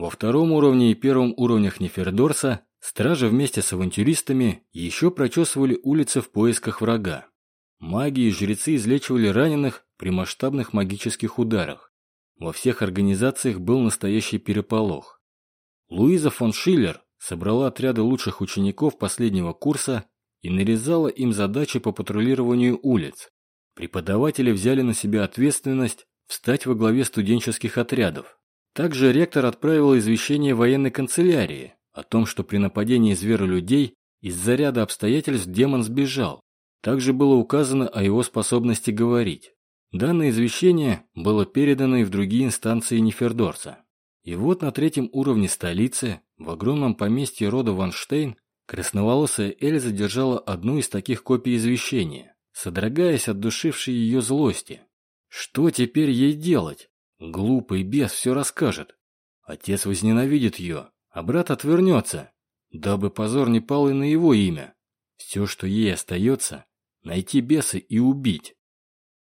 Во втором уровне и первом уровнях Нефердорса стражи вместе с авантюристами еще прочесывали улицы в поисках врага. Маги и жрецы излечивали раненых при масштабных магических ударах. Во всех организациях был настоящий переполох. Луиза фон Шиллер собрала отряды лучших учеников последнего курса и нарезала им задачи по патрулированию улиц. Преподаватели взяли на себя ответственность встать во главе студенческих отрядов. Также ректор отправил извещение военной канцелярии о том, что при нападении зверолюдей из-за ряда обстоятельств демон сбежал. Также было указано о его способности говорить. Данное извещение было передано и в другие инстанции Нефердорса. И вот на третьем уровне столицы, в огромном поместье рода Ванштейн, красноволосая Эльза держала одну из таких копий извещения, содрогаясь от душившей ее злости. Что теперь ей делать? Глупый бес все расскажет. Отец возненавидит ее, а брат отвернется, дабы позор не пал и на его имя. Все, что ей остается, найти беса и убить.